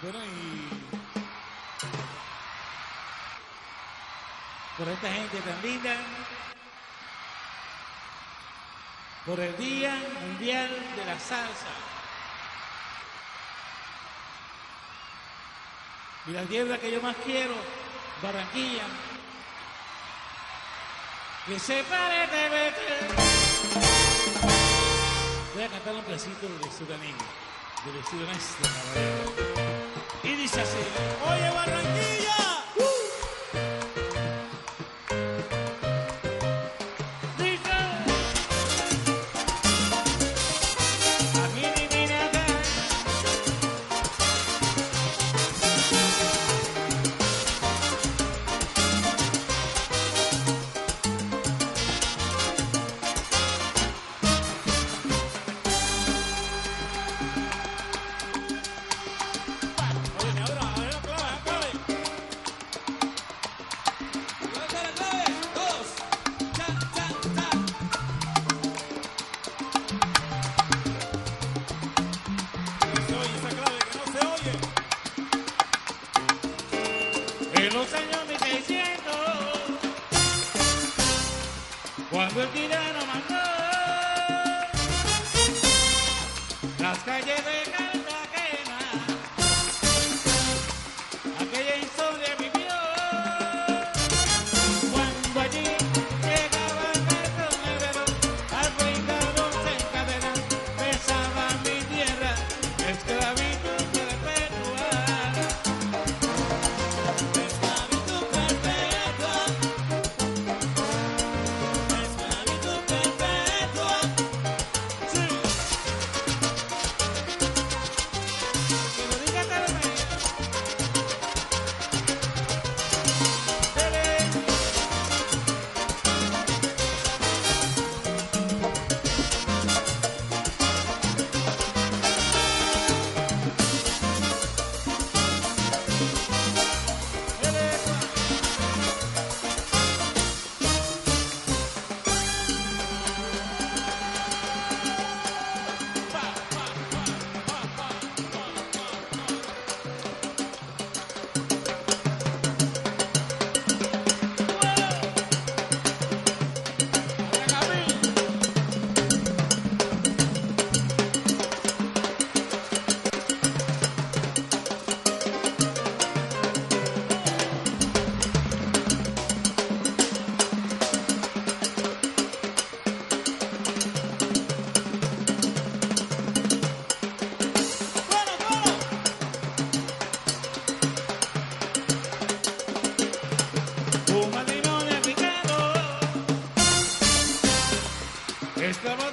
Bueno, y por esta gente tan linda, por el Día Mundial de la Salsa. Y la tierra que yo más quiero, Barranquilla. Que se pare de. Voy a cantar un pedacito de Sudanino, de Sudanés Y necessity. de los años 1600, cuando el tirano mandó las calles de Estamos